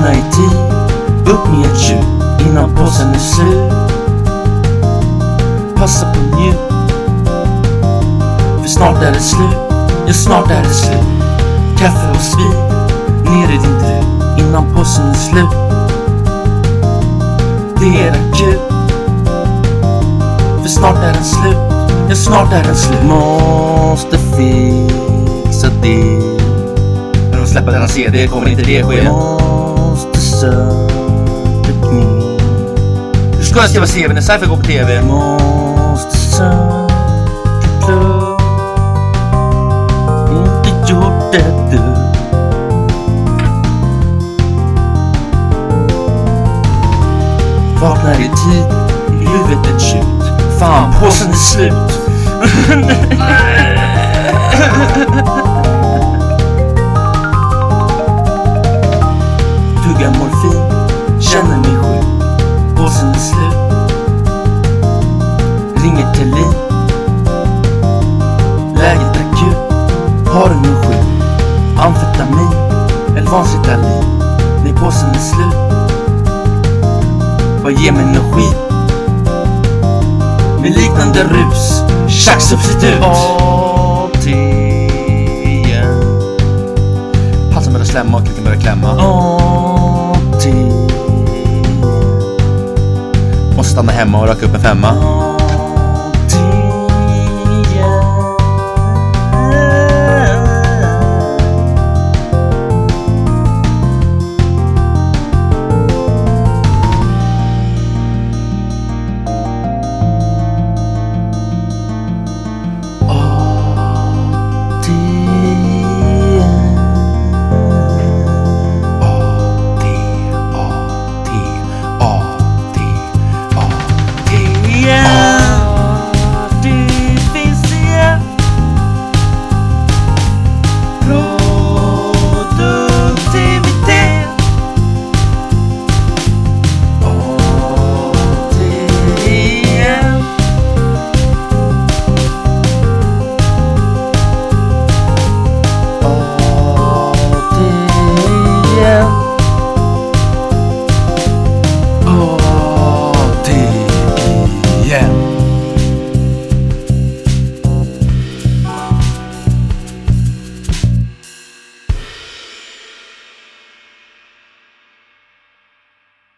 Vakna i tid, upp med ett tjut innan påsen är slut. Passa på njut, för snart är det slut. Ja, snart är det slut. Kaffe och svin. ner i din drut innan påsen är slut. Det är akut, för snart är den slut. Ja, snart är den slut. Måste fixa det. När de släpper denna CD kommer inte det ske. Knep. Hur ska jag skriva CV när Cypher går på TV? Måste klubb. Inte gjort det du. Vaknar i tid, i huvudet ett tjut. Fan, påsen är slut. Jag morfin, känner mig sjuk. Påsen är slut. Ringer till Lin. Läget akut. Har du någon sjuk? Amfetamin eller Vansitalin? Nej, påsen är slut. Vad ger mig någon skit? Med liknande rus. Tjacksubstitut. AT igen. Halsen börjar slämma och kuken börjar klämma. Stanna hemma och röka upp en femma.